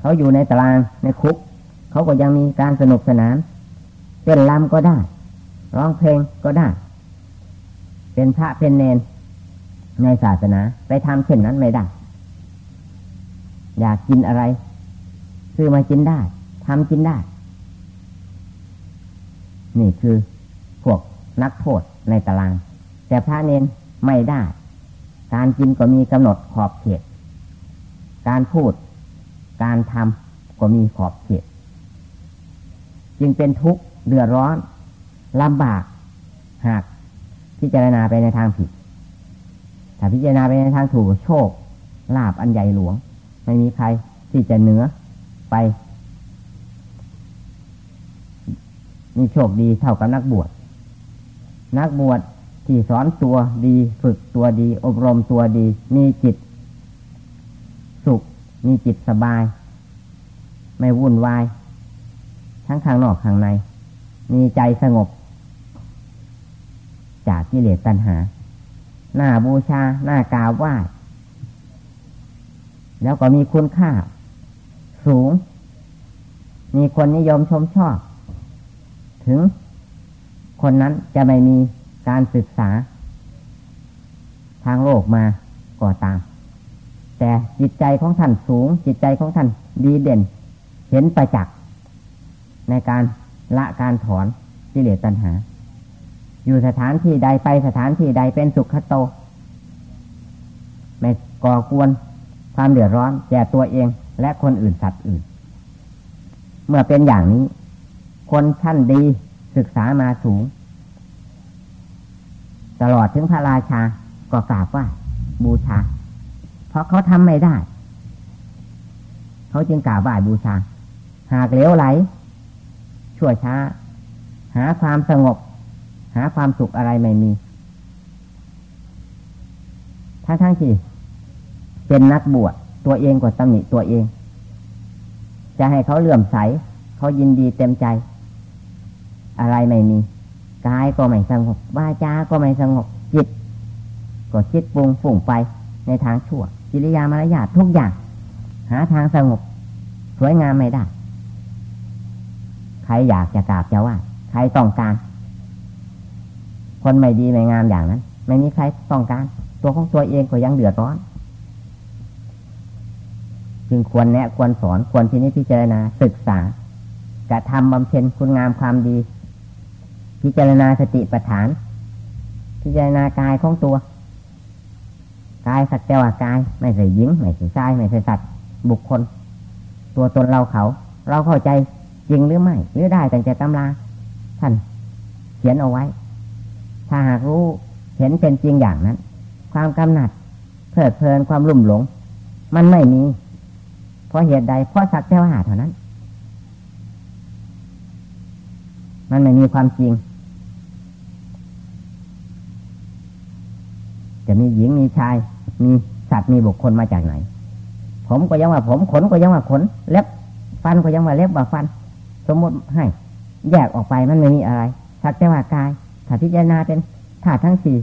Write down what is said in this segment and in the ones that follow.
เขาอยู่ในตารางในคุก เขาก็ยังมีการสนุกสนานเต้นรำก็ได้ ร้องเพลงก็ได้ เป็นพระเป็นเนนในศาสนา ไปทำเช่นนั้นไม่ได้ อยากกินอะไร ซื้อมากินได้ทำกินได้ นี่คือพวกนักโทษในตาราง แต่พระเนนไม่ได้ การกินก็มีกำหนดขอบเขต การพูด การทำก็มีขอบเขตจึงเป็นทุกข์เดือดร้อนลำบาก หากพิจารณาไปในทางผิด ถ้าพิจารณาไปในทางถูกโชคลาบอันใหญ่หลวง ไม่มีใครที่จะเหนือไป มีโชคดีเท่ากับนักบวช นักบวชที่สอนตัวดี ฝึกตัวดี อบรมตัวดี มีจิต มีจิตสบาย ไม่วุ่นวาย ทั้งข้างนอกข้างใน มีใจสงบ จากกิเลสตัณหา หน้าบูชา หน้ากราบไหว้แล้วก็มีคุณค่า สูง มีคนนิยมชมชอบ ถึงคนนั้นจะไม่มีการศึกษา ทางโลกมาก็ตาม แต่จิตใจของท่านสูง จิตใจของท่านดีเด่น เห็นประจักษ์ในการละการถอนกิเลสตัณหา อยู่สถานที่ใดไปสถานที่ใดเป็นสุขโต ไม่ก่อกวนความเดือดร้อนแก่ตัวเองและคนอื่นสัตว์อื่น เมื่อเป็นอย่างนี้ คนชั้นดีศึกษามาสูง ตลอดถึงพระราชาก็กราบว่าบูชา เพราะเขาทำไม่ได้ เขาจึงกราบไหว้บูชา หากเลวไหล ชั่วช้า หาความสงบ หาความสุขอะไรไม่มีทั้งทั้งที่เป็นนักบวชตัวเองก็ตำหนิตัวเอง จะให้เขาเลื่อมใส เขายินดีเต็มใจ อะไรไม่มีกายก็ไม่สงบวาจาก็ไม่สงบจิต ก็คิดปรุงฝุ่งไปในทางชั่ว กิริยามารยาททุกอย่าง หาทางสงบ สวยงามไม่ได้ ใครอยากจะกราบจะว่าใครต้องการ คนไม่ดีไม่งามอย่างนั้น ไม่มีใครต้องการ ตัวของตัวเองก็ยังเดือดร้อน จึงควรแนะควรสอนควรที่นี้พิจารณาศึกษากระทำบำเพ็ญคุณงามความดี พิจารณาสติปัฏฐาน พิจารณากายของตัว กายสักแต่ว่ากาย ไม่ใช่หญิง ไม่ใช่ชาย ไม่ใช่สัตว์บุคคล ตัวตนเราเขา เราเข้าใจจริงหรือไม่ หรือได้แต่จะตำราท่านเขียนเอาไว้ ถ้าหากรู้เห็นเป็นจริงอย่างนั้น ความกำหนัดเพลิดเพลินความลุ่มหลง มันไม่มี เพราะเหตุใด เพราะสักแต่ว่าเท่านั้น มันไม่มีความจริง จะมีหญิงมีชาย มีสัตว์มีบุคคลมาจากไหน ผมก็ยังว่าผมขนก็ยังว่าขน เล็บฟันก็ยังว่าเล็บว่าฟัน สมมติให้ แยกออกไปมันไม่มีอะไรสักแต่ว่ากายถ้าพิจารณาเป็นธาตุทั้งสี่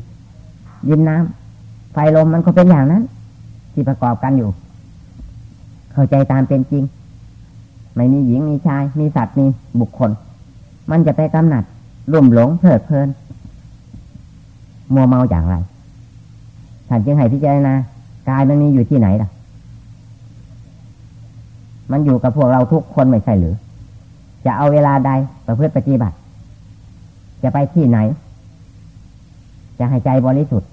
ยินน้ำไฟลมมันก็เป็นอย่างนั้น ที่ประกอบกันอยู่ เข้าใจตามเป็นจริง ไม่มีหญิงมีชาย มีสัตว์มีบุคคล มันจะไปกำหนัดรุ่มหลงเพลิดเพลิน มัวเมาอย่างไรานจึงให้พิจารณากายมันมีอยู่ที่ไหนล่ะ มันอยู่กับพวกเราทุกคนไม่ใช่หรือ จะเอาเวลาใดประพฤติปฏิบัติ จะไปที่ไหน จะให้ใจบริสุทธิ์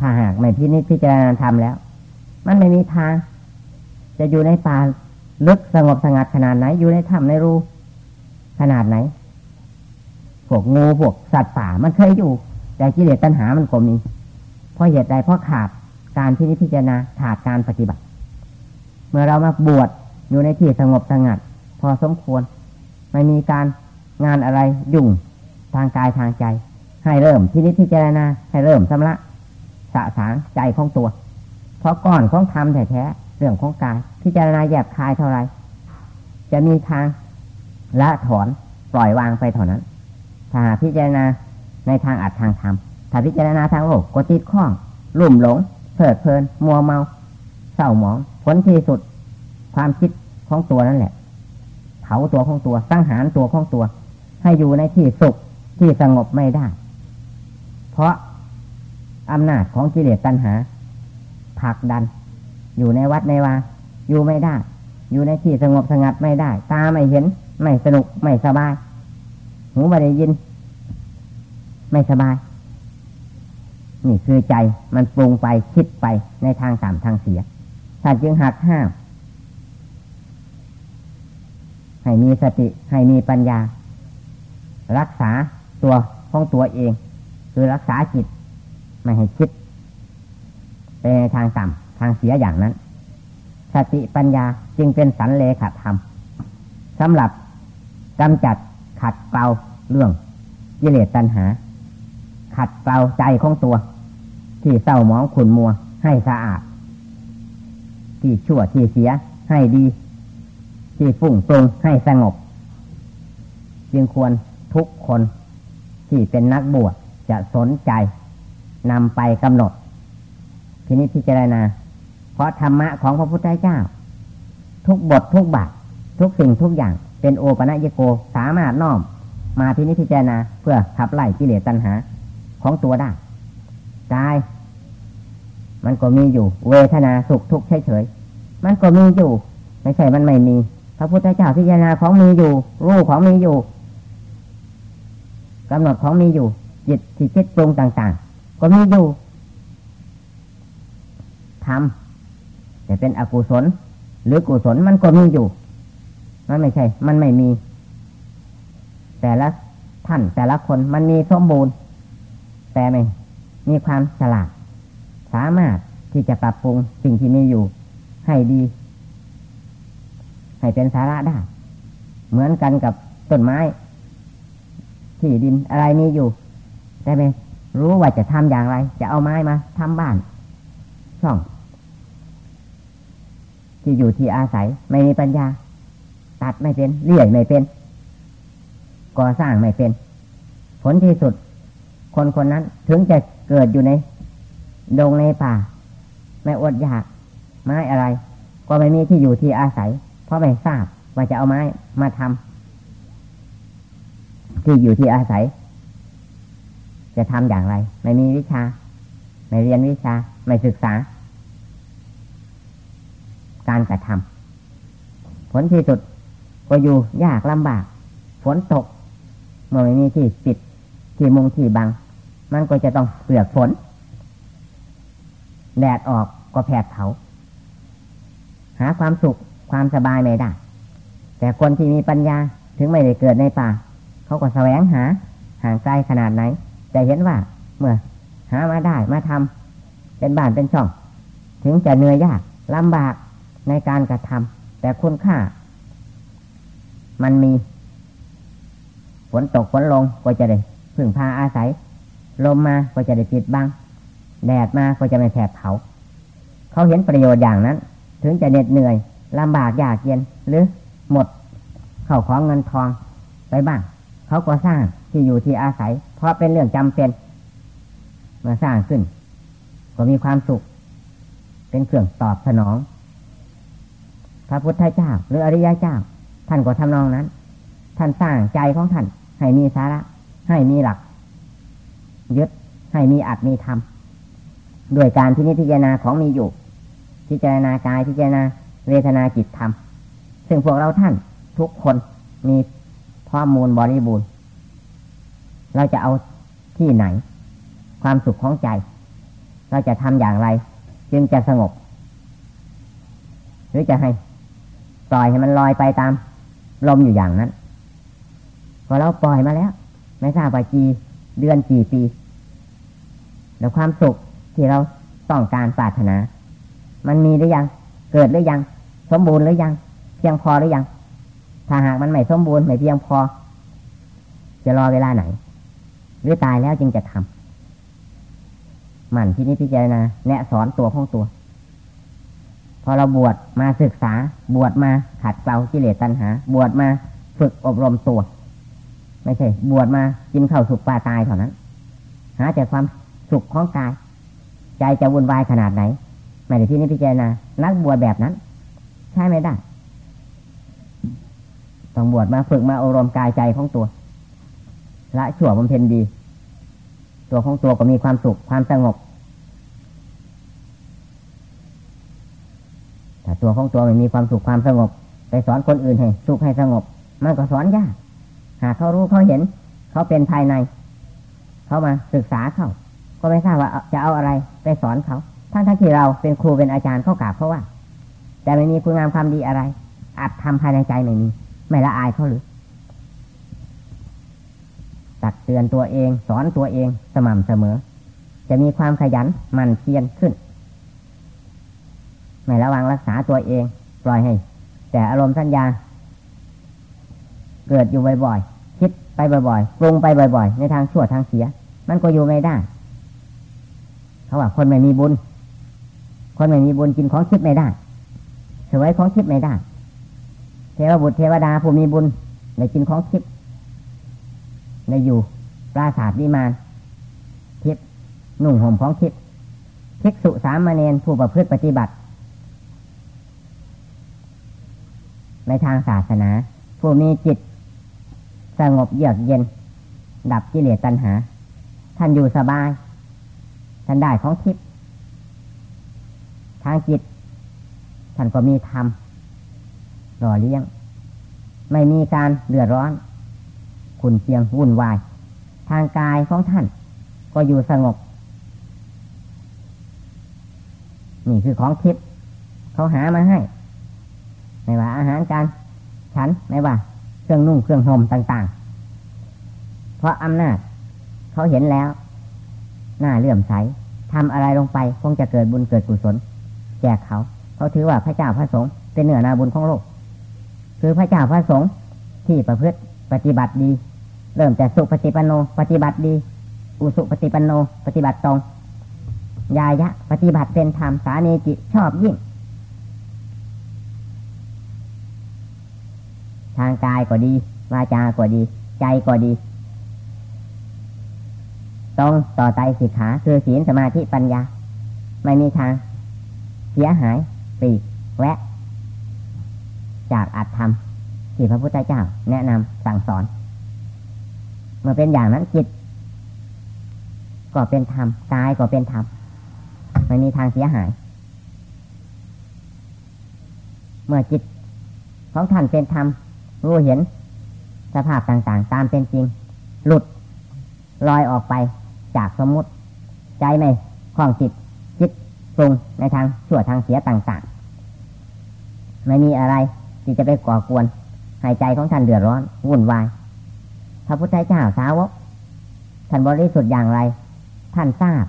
ถ้าหากไม่พินิจพิจารณาทำแล้ว มันไม่มีทาง จะอยู่ในป่าลึกสงบสงัดขนาดไหน อยู่ในถ้ำในรูขนาดไหน พวกงูพวกสัตว์ป่ามันเคยอยู่ แต่กิเลสตัณหามันก็มี ราะเหตุใดเพราะขาดการที่นิพจารณาขาดการปฏิบัติ เมื่อเรามาบวชอยู่ในที่สงบสงัด พอสมควร ไม่มีการงานอะไรยุ่งทางกายทางใจ ให้เริ่มที่นิพจารณาให้เริ่มสำละสะสางใจของตัว เพราะก่อนของธรรมแท้ๆเรื่องของกายพิจารณาแยบคายเท่าไรจะมีทางละถอนปล่อยวางไปเท่านั้นถ้าพิจารณาในทางอัดทางธรรม ถ้าพิจารณาทางโลกก็ติดข้องลุ่มหลงเพลิดเพลิน มัวเมาเศร้าหมอง ผลที่สุด ความคิดของตัวนั่นแหละ เผาตัวของตัวสังหารตัวของตัว ให้อยู่ในที่สุขที่สงบไม่ได้ เพราะอำนาจของกิเลสตัณหาผลักดัน อยู่ในวัดในวาอยู่ไม่ได้ อยู่ในที่สงบสงัดไม่ได้ ตาไม่เห็น ไม่สนุกไม่สบาย หูไม่ได้ยิน ไม่สบาย นี่คือใจมันปรุงไปคิดไปในทางต่ำทางเสียท่านจึงหักห้าม ให้มีสติให้มีปัญญา รักษาตัวของตัวเอง คือรักษาจิต ไม่ให้คิดไปในทางต่ำทางเสียอย่างนั้น สติปัญญาจึงเป็นสันเลขาธรรมสำหรับกำจัดขัดเกลาเรื่องกิเลสตัณหา ขัดเกลาใจของตัว ที่เศร้าหมองขุนมัว ให้สะอาด ที่ชั่วที่เสีย ให้ดี ที่ฟุ้งปรุงให้สงบ จึงควรทุกคนที่เป็นนักบวชจะสนใจนำไปกำหนดทีนี้พิจารณา เพราะธรรมะของพระพุทธเจ้า ทุกบททุกบาททุกสิ่งทุกอย่างเป็นโอปัญญโกสามารถน้อม มาพินิจพิจารณาเพื่อขับไล่กิเลสตัณหาของตัวได้ กาย มันก็มีอยู่ เวทนาสุขทุกข์เฉยๆมันก็มีอยู่ ไม่ใช่มันไม่มี พระพุทธเจ้าพิจารณาของมีอยู่ รู้ของมีอยู่กำหนดของมีอยู่ จิตที่คิดปรุงต่าง ๆ ก็มีอยู่ทำแต่เป็นอกุศล หรือกุศลมันก็มีอยู่ มันไม่ใช่ มันไม่มี แต่ละท่านแต่ละคนมันมีสมบูรณ์ แต่ไม่ มีความฉลาด สามารถที่จะปรับปรุงสิ่งที่มีอยู่ ให้ดี ให้เป็นสาระได้ เหมือนกันกับต้นไม้ ที่ดินอะไรมีอยู่ แต่ไม่รู้ว่าจะทำอย่างไร จะเอาไม้มาทำบ้าน ช่อง ที่อยู่ที่อาศัยไม่มีปัญญา ตัดไม่เป็นเลี่ยไม่เป็นก่อสร้างไม่เป็น ผลที่สุด คนคนนั้นถึงจะ เกิดอยู่ใน ดงในป่า ไม่อดอยากไม้อะไร ก็ไม่มีที่อยู่ที่อาศัย เพราะไม่ทราบว่าจะเอาไม้มาทำที่อยู่ที่อาศัย จะทำอย่างไร ไม่มีวิชา ไม่เรียนวิชา ไม่ศึกษา การกระทำผลที่สุดก็อยู่ยากลำบากฝนตกเมื่อไม่มีที่ปิดที่มุงที่บัง มันก็จะต้องเปลือกฝน แดดออกก็แผดเผา หาความสุขความสบายไม่ได้ แต่คนที่มีปัญญาถึงไม่ได้เกิดในป่า เขาก็แสวงหาห่างไกลขนาดไหนจะเห็นว่าเมื่อ หามาได้มาทำเป็นบ้านเป็นช่อง ถึงจะเหนื่อยยากลำบากในการกระทำแต่คุณค่า มันมีฝนตกฝนลงก็จะได้พึ่งพาอาศัย ลมมาก็จะได้ปิดบังแดดมาก็จะไม่แผดเผา เขาเห็นประโยชน์อย่างนั้น ถึงจะเหน็ดเหนื่อยลำบากยากเย็นหรือหมดเข้าของเงินทองไปบ้าง เขาก็สร้างที่อยู่ที่อาศัย เพราะเป็นเรื่องจำเป็นมื่อสร้างขึ้น ก็มีความสุข เป็นเครื่องตอบสนอง พระพุทธเจ้า หรืออริยเจ้า ท่านก็ทำนองนั้น ท่านสร้างใจของท่านให้มีสาระ ให้มีหลัก ยึดให้มีอัตมีธรรมด้วยการที่นิพพานาของมีอยู่ พิจารณากายพิจารณาเวทนาจิตธรรม ซึ่งพวกเราท่านทุกคนมีข้อมูลบริบูรณ์ เราจะเอาที่ไหน ความสุขของใจ เราจะทำอย่างไร จึงจะสงบ หรือจะให้ปล่อยให้มันลอยไปตาม ลมอยู่อย่างนั้นพอเราปล่อยมาแล้ว ไม่ทราบว่ากี่เดือนกี่ปี แล้วความสุขที่เราต้องการปรารถนา มันมีหรือยัง เกิดหรือยัง สมบูรณ์หรือยัง เพียงพอหรือยัง ถ้าหากมันไม่สมบูรณ์ไม่เพียงพอ จะรอเวลาไหน หรือตายแล้วจึงจะทำมันที่นี้พิจารณาแนะสอนตัวของตัว พอเราบวชมาศึกษา บวชมาขัดเกลากิเลสตัณหา บวชมาฝึกอบรมตัว ไม่ใช่ บวชมากินข้าวสุกปลาตายเท่านั้น หาแต่ความ สุขของกาย ใจจะวุ่นวายขนาดไหนไม่ได้ที่นี่พิจารณานักบวชแบบนั้น ใช่ไม่ได้ ต้องบวชมาฝึกมาอบรมกายใจของตัวละชั่วบำเพ็ญดี ตัวของตัวก็มีความสุขความสงบแต่ตัวของตัวไม่มีความสุขความสงบ ไปสอนคนอื่นให้สุขให้สงบ มันก็สอนยากหากเขารู้เขาเห็น เขาเป็นภายใน เขามาศึกษาเขา ก็ไม่ทราบว่าจะเอาอะไรไปสอนเขาทั้งทั้งที่เราเป็นครูเป็นอาจารย์เขากราบเขาว่า แต่ไม่มีคุณงามความดีอะไรอาจทำภายในใจไม่มีไม่ละอายเขาหรือตักเตือนตัวเอง สอนตัวเองสม่ำเสมอ จะมีความขยันหมั่นเพียรขึ้น ไม่ระวังรักษาตัวเอง ปล่อยให้ แต่อารมณ์สัญญา เกิดอยู่บ่อยๆคิดไปบ่อยๆปรุงไปบ่อยๆ ในทางชั่วทางเสีย มันก็อยู่ไม่ได้ เขาว่าคนไม่มีบุญ คนไม่มีบุญกินของคิดไม่ได้เสวยของคิดไม่ได้ เทวบุตรเทวดาผู้มีบุญในกินของทิพย์ในอยู่ปราสาทวิมานทิพย์นุ่งห่มของทิพย์ภิกษุสามเณรผู้ประพฤติปฏิบัติ ในทางศาสนา ผู้มีจิต สงบเยือกเย็น ดับกิเลสตัณหา ท่านอยู่สบาย ท่านได้ของทิพย์ทางจิต ท่านก็มีธรรมหล่อเลี้ยง ไม่มีการเดือดร้อน ขุนเพียงวุ่นวาย ทางกายของท่าน ก็อยู่สงบ นี่คือของทิพย์เขาหามาให้ ไม่ว่าอาหารการฉันไม่ว่า เครื่องนุ่งเครื่องห่มต่าง ๆ เพราะอำนาจเขาเห็นแล้ว หน้าเลื่อมใสทำอะไรลงไปคงจะเกิดบุญเกิดกุศล แจกเขาเขาถือว่าพระเจ้าพระสงฆ์เป็นเหนือนาบุญของโลก คือพระเจ้าพระสงฆ์ที่ประพฤติปฏิบัติดี เริ่มแต่สุปฏิปันโน ปฏิบัติดี อุสุปฏิปันโน ปฏิบัติตรงยายะ ปฏิบัติเป็นธรรมสาเนจิชอบยิ่ง ทางกายก็ดีวาจาก็ดี ใจก็ดี ตรงต่อใจสิกขาคือศีลสมาธิปัญญา ไม่มีทาง เสียหายปีแวะ จากอัตธรรมที่พระพุทธเจ้าแนะนำสั่งสอน เมื่อเป็นอย่างนั้นจิต ก็เป็นธรรมกายก็เป็นธรรมไม่มีทางเสียหาย เมื่อจิตของท่านเป็นธรรมรู้เห็นสภาพต่างๆ ตามเป็นจริง หลุดลอยออกไป จากสมมุติ ใจไม่คล้องจิตคิดปรุงในทางชั่วทางเสียต่างๆ ไม่มีอะไรที่จะไปก่อกวนหายใจของท่านเดือดร้อนวุ่นวายพระพุทธเจ้าสาวกท่านบริสุทธิ์อย่างไร ท่านทราบ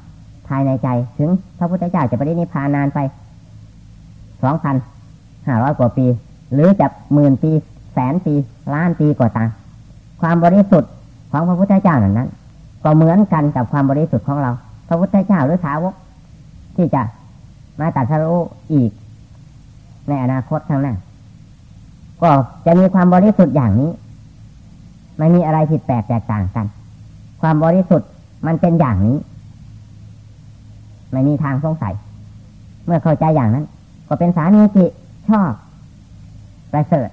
ภายในใจถึงพระพุทธเจ้าจะปรินิพพานนานไปสองพันห้าร้อยกว่าปี หรือจะหมื่นปี แสนปี ล้านปีก็ตามความบริสุทธิ์ของพระพุทธเจ้านั้นนั้น ก็เหมือนกันกับความบริสุทธิ์ของเรา พระพุทธเจ้าหรือสาวก ที่จะมาตัดสรู้อีก ในอนาคตข้างหน้าก็จะมีความบริสุทธิ์อย่างนี้ ไม่มีอะไรผิดแปลกแตกต่างกัน ความบริสุทธิ์มันเป็นอย่างนี้ ไม่มีทางสงสัย เมื่อเข้าใจอย่างนั้น ก็เป็นสามีจิชอบประเสริฐ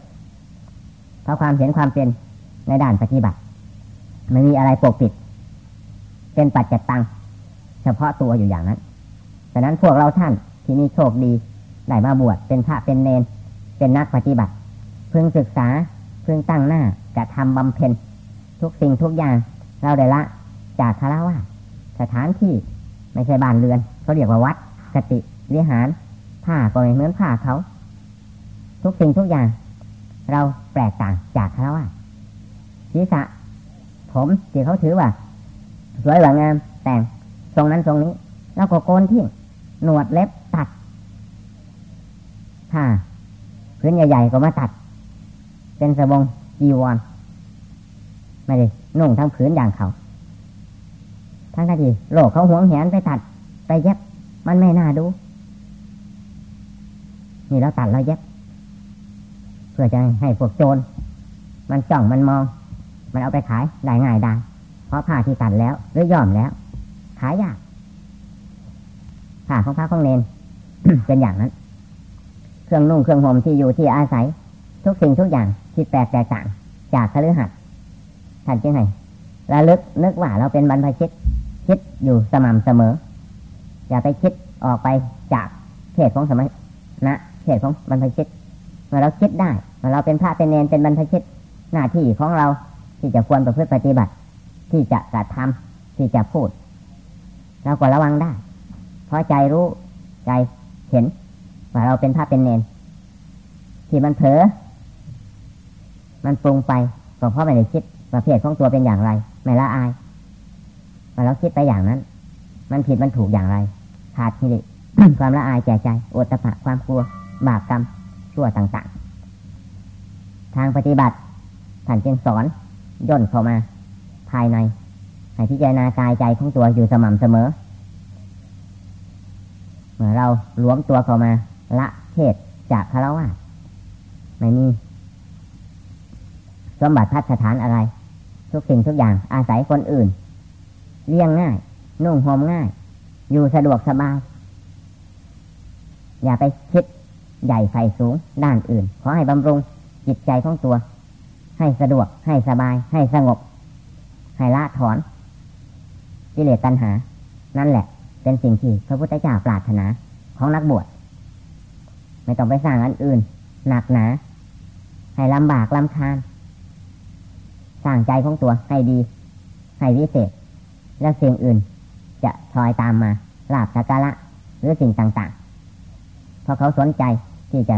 เพราะความเห็นความเป็นในด้านปฏิบัติ ไม่มีอะไรปกปิด เป็นปัจจตัง เฉพาะตัวอยู่อย่างนั้นดังนั้นพวกเราท่านที่มีโชคดีได้มาบวชเป็นพระเป็นเนน เป็นนักปฏิบัติ พึงศึกษาพึงตั้งหน้ากระทำบำเพ็ญ ทุกสิ่งทุกอย่างเราได้ละ จากคารวะสถานที่ไม่ใช่บ้านเรือนเขาเรียกว่าวัดสติวิหารผ้าก็ไม่เหมือนผ้าเขา ทุกสิ่งทุกอย่าง เราแปลกต่างจากคารวะศีรษะผมที่เขาถือว่า สวยหวางามแต่งทรงนั้นทรงนี้ แล้วก็โกนทิ้งหนวดเล็บตัดผ้าพื้นใหญ่ๆก็มาตัด เป็นสบงจีวรไม่ได้นุ่งทั้งผืนอย่างเขาทั้งที่โลกเขาหวงแหนไปตัด ไปเย็บ มันไม่น่าดู นี่เราตัดเราเย็บ เพื่อจะให้พวกโจรมันจ้องมันมอง มันเอาไปขายได้ง่ายได้ เพราะผ้าที่ตัดแล้ว หรือย่อมแล้ว ขายยากผ้าของพระของเนนเป็นอย่างนั้น เครื่องนุ่งเครื่องห่มที่อยู่ที่อาศัย ทุกสิ่งทุกอย่างคิดแปลกแตกต่าง จากคฤหัสถ์ท่านจึงให้ระลึกนึกว่าเราเป็นบรรพชิต คิดอยู่สม่ำเสมอ อย่าไปคิดออกไปจากเขตของสมัยนะเขตของบรรพชิตเมื่อเราคิดได้เมื่อเราเป็นพระเป็นเนนเป็นบรรพชิตหน้าที่ของเราที่จะควรประพฤติปฏิบัติ ที่จะกระทำที่จะพูดเราก็ระวังได้ เพราะใจรู้ใจเห็น ว่าเราเป็นพระเป็นเนนที่มันเผลอมันปรุงไปก็เพราะไม่ได้คิดประเภทของตัวเป็นอย่างไร ไม่ละอายเมื่อเราคิดไปอย่างนั้น มันผิดมันถูกอย่างไร ขาดที่ความละอายแก่ใจโอตปะความกลัว บาปกรรมชั่วต่าง ๆ ทางปฏิบัติท่านจึงสอนย่นเข้ามา ภายในให้พิจารณากายใจของตัวอยู่สม่ำเสมอ เมื่อเราล้วมตัวเข้ามา ละเทศจากคารวะไม่มีสมบัติพัฒฐานอะไร ทุกสิ่งทุกอย่างอาศัยคนอื่น เลี้ยงง่าย นุ่งห่มง่าย อยู่สะดวกสบาย อย่าไปคิดใหญ่ไฟสูงด้านอื่น ขอให้บำรุงจิตใจของตัว ให้สะดวกให้สบายให้สงบ ให้ละถอนกิเลสตัณหา นั่นแหละ เป็นสิ่งที่พระพุทธเจ้าปรารถนาของนักบวชไม่ต้องไปสร้างอันอื่น หนักหนาให้ลำบากลำคาญสร้างใจของตัวให้ดี ให้วิเศษ แล้วสิ่งอื่น จะคอยตามมาลาบสักการะหรือสิ่งต่างๆ เพราะเขาสนใจที่จะ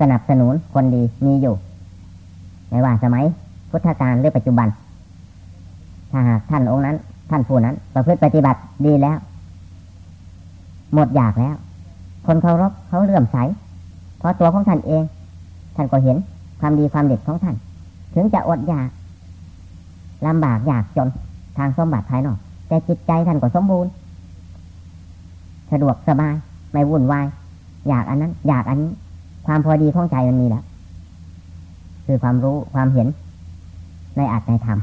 สนับสนุนคนดีมีอยู่ ไม่ว่าสมัยพุทธกาลหรือปัจจุบัน ถ้าหากท่านองค์นั้น ท่านผู้นั้น ประพฤติปฏิบัติดีแล้ว หมดอยากแล้ว คนเคารพเขาเลื่อมใส เพราะตัวของท่านเอง ท่านก็เห็นความดีความเด็ดของท่าน ถึงจะอดอยากลำบากอยากจนทางสมบัติภายนอก แต่จิตใจท่านก็สมบูรณ์ สะดวกสบาย ไม่วุ่นวาย อยากอันนั้น อยากอันนี้ ความพอดีของใจมันมีแล้ว คือความรู้ความเห็นในอัตในธรรม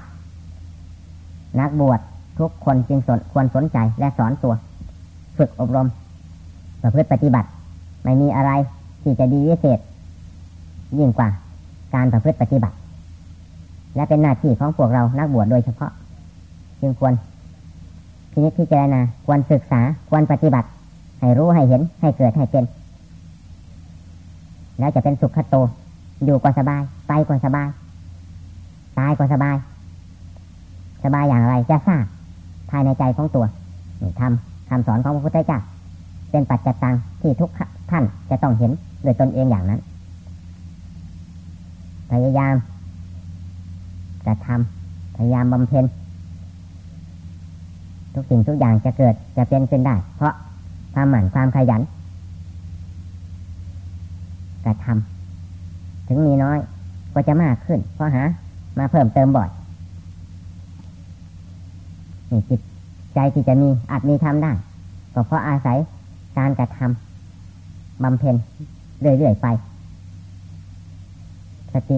นักบวชทุกคนจึงสนควรสนใจและสอนตัว ฝึกอบรมประพฤติปฏิบัติ ไม่มีอะไรที่จะดีวิเศษ ยิ่งกว่าการประพฤติปฏิบัติ และเป็นหน้าที่ของพวกเรานักบวชโดยเฉพาะ จึงควรพินิจพิจารณาควรศึกษาควรปฏิบัติ ให้รู้ให้เห็นให้เกิดให้เป็น แล้วจะเป็นสุขคโต อยู่ก็สบาย ไปก็สบาย ตายก็สบาย สบายอย่างไรจะทราบภายในใจของตัวทำคำสอนของพระพุทธเจ้าเป็นปัจจตังที่ทุกท่านจะต้องเห็นโดยตนเองอย่างนั้น พยายามจะทำพยายามบำเพ็ญทุกสิ่งทุกอย่างจะเกิดจะเป็นขึ้นได้ เพราะความหมั่นความขยันกระทำถึงมีน้อยก็จะมากขึ้นเพราะหา มาเพิ่มเติมบ่อย นี่จิตใจที่จะมีอาจมีทำได้ ก็เพราะอาศัยการกระทำบำเพ็ญเรื่อยๆไป สติ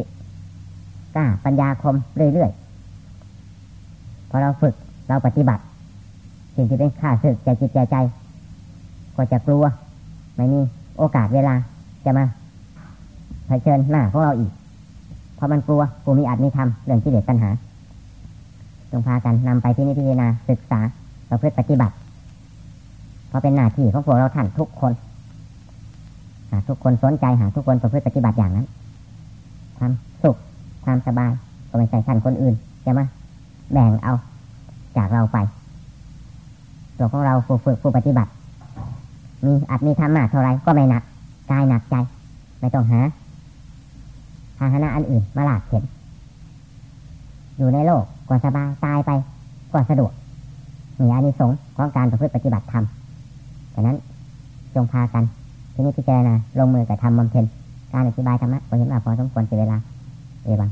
กล้าปัญญาคมเรื่อยๆพอเราฝึกเราปฏิบัติ สิ่งที่เป็นข้าศึกใจจิตใจใจ ก็จะกลัว ไม่มีโอกาสเวลาจะมาเผชิญหน้าของเราอีก เพราะมันกลัวกูมีอาจมีทำเรื่องที่เด็ดปัญหา จงพากันนำไปที่นิพพานาศึกษาเราเพื่อปฏิบัติ เพราะเป็นหน้าที่ของพวกเราท่านทุกคนหาทุกคนสนใจหาทุกคนประพฤติปฏิบัติอย่างนั้นความสุขความสบายก็ไม่ใช่ท่านคนอื่นจะมาแบ่งเอาจากเราไปตัวของเราผู้ฝึกผู้ปฏิบัติ มีอาจมีธรรมะเท่าไรก็ไม่หนักกายหนักใจ ไม่ต้องหาภาหนะอันอื่นมาหลากเข็นอยู่ในโลก ก็สบายตายไปก็สะดวกมีอานิสงส์ของการประพฤติปฏิบัติธรรมดังนั้นจงพากันที่นี้พิจารณาลงมือกับทำบำเพ็ญการอธิบายธรรมะก็เห็นว่าพอสมควรเสียเวลา Eva